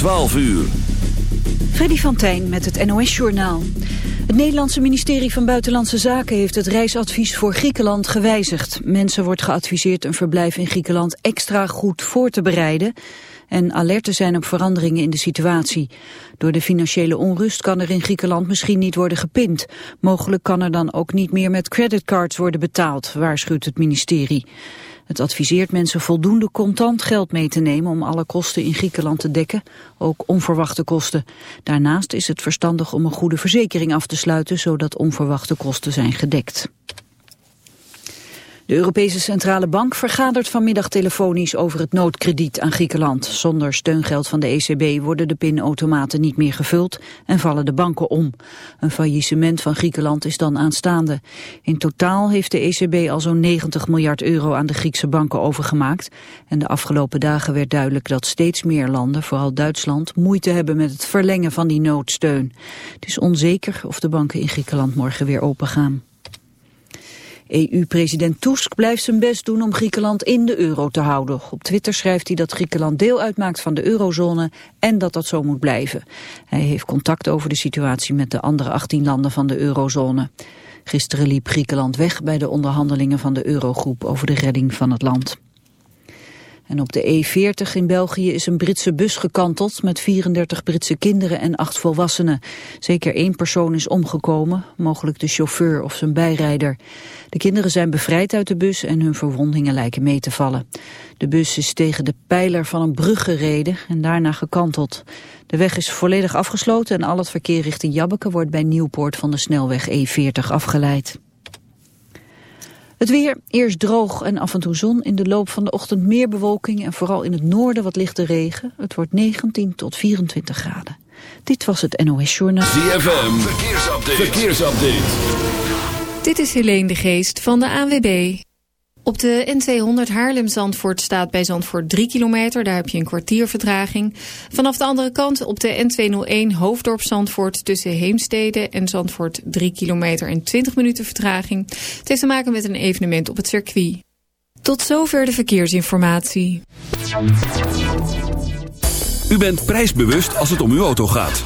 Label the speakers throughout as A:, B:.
A: 12 uur.
B: Freddy van Tijn met het NOS-journaal. Het Nederlandse ministerie van Buitenlandse Zaken heeft het reisadvies voor Griekenland gewijzigd. Mensen wordt geadviseerd een verblijf in Griekenland extra goed voor te bereiden en alert te zijn op veranderingen in de situatie. Door de financiële onrust kan er in Griekenland misschien niet worden gepind. Mogelijk kan er dan ook niet meer met creditcards worden betaald, waarschuwt het ministerie. Het adviseert mensen voldoende contant geld mee te nemen om alle kosten in Griekenland te dekken, ook onverwachte kosten. Daarnaast is het verstandig om een goede verzekering af te sluiten, zodat onverwachte kosten zijn gedekt. De Europese Centrale Bank vergadert vanmiddag telefonisch over het noodkrediet aan Griekenland. Zonder steungeld van de ECB worden de pinautomaten niet meer gevuld en vallen de banken om. Een faillissement van Griekenland is dan aanstaande. In totaal heeft de ECB al zo'n 90 miljard euro aan de Griekse banken overgemaakt. En de afgelopen dagen werd duidelijk dat steeds meer landen, vooral Duitsland, moeite hebben met het verlengen van die noodsteun. Het is onzeker of de banken in Griekenland morgen weer open gaan. EU-president Tusk blijft zijn best doen om Griekenland in de euro te houden. Op Twitter schrijft hij dat Griekenland deel uitmaakt van de eurozone en dat dat zo moet blijven. Hij heeft contact over de situatie met de andere 18 landen van de eurozone. Gisteren liep Griekenland weg bij de onderhandelingen van de eurogroep over de redding van het land. En op de E40 in België is een Britse bus gekanteld met 34 Britse kinderen en acht volwassenen. Zeker één persoon is omgekomen, mogelijk de chauffeur of zijn bijrijder. De kinderen zijn bevrijd uit de bus en hun verwondingen lijken mee te vallen. De bus is tegen de pijler van een brug gereden en daarna gekanteld. De weg is volledig afgesloten en al het verkeer richting Jabbeke wordt bij Nieuwpoort van de snelweg E40 afgeleid. Het weer, eerst droog en af en toe zon. In de loop van de ochtend meer bewolking en vooral in het noorden wat lichte regen. Het wordt 19 tot 24 graden. Dit was het NOS Journaal.
A: ZFM, verkeersupdate. verkeersupdate.
C: Dit is Helene de Geest van de ANWB. Op de N200 Haarlem-Zandvoort staat bij Zandvoort 3 kilometer. Daar heb je een kwartier vertraging. Vanaf de andere kant op de N201 Hoofddorp-Zandvoort... tussen Heemstede en Zandvoort 3 kilometer en 20 minuten vertraging. Het heeft te maken met een evenement op het circuit. Tot zover de verkeersinformatie.
A: U bent prijsbewust als het om uw auto gaat.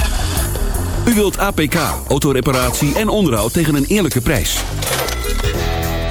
A: U wilt APK, autoreparatie en onderhoud tegen een eerlijke prijs.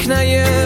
D: piękna jest.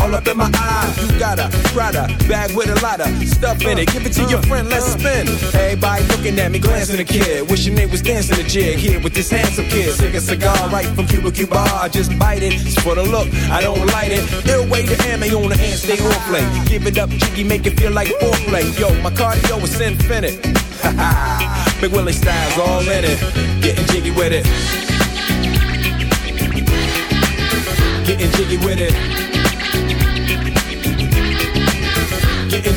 D: All up in my eyes. You got a Prada bag with a lot of stuff in it. Give it to your friend, let's spin. Everybody looking at me, glancing a kid. Wishing they was dancing a jig here with this handsome kid. Sick a cigar right from Cuba Cuba. I just bite it. It's for the look, I don't light it. Ill way to ammo on the hand, stay on play. Give it up, jiggy, make it feel like foreplay. Yo, my cardio is infinite. Ha Big Willie style's all in it. Getting jiggy with it. Getting jiggy with it.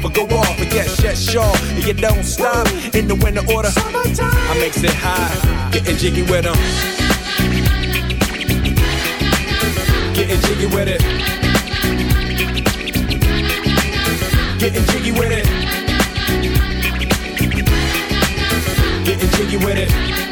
D: but go off. But yes, yes, sure. And you don't stop in the winter order. Summertime. I makes it high, getting jiggy with them. Getting jiggy with it. Getting jiggy with it. Getting jiggy with it.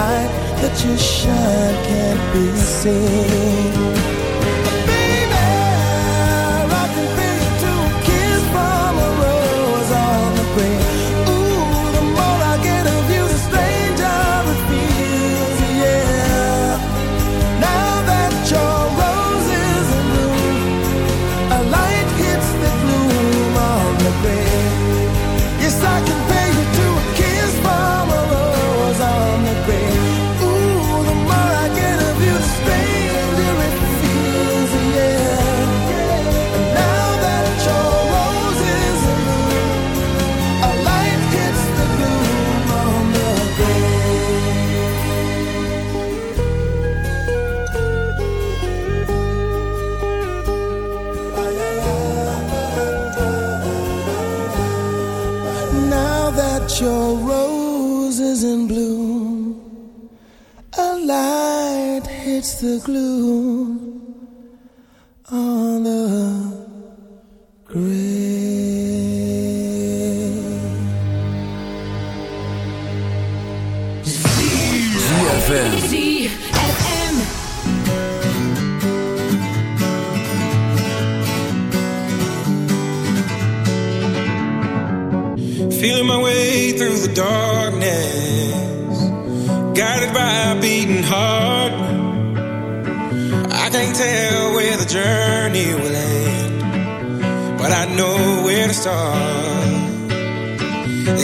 E: your shine can't be seen.